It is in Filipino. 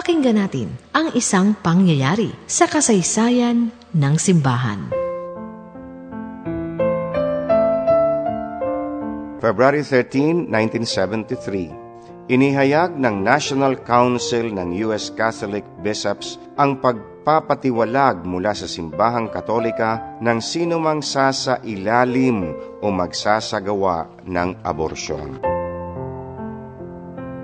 Pakinggan natin ang isang pangyayari sa kasaysayan ng simbahan. February 13, 1973, inihayag ng National Council ng U.S. Catholic Bishops ang pagpapatiwalag mula sa simbahang katolika ng sinumang sasa ilalim o magsasagawa ng aborsyon.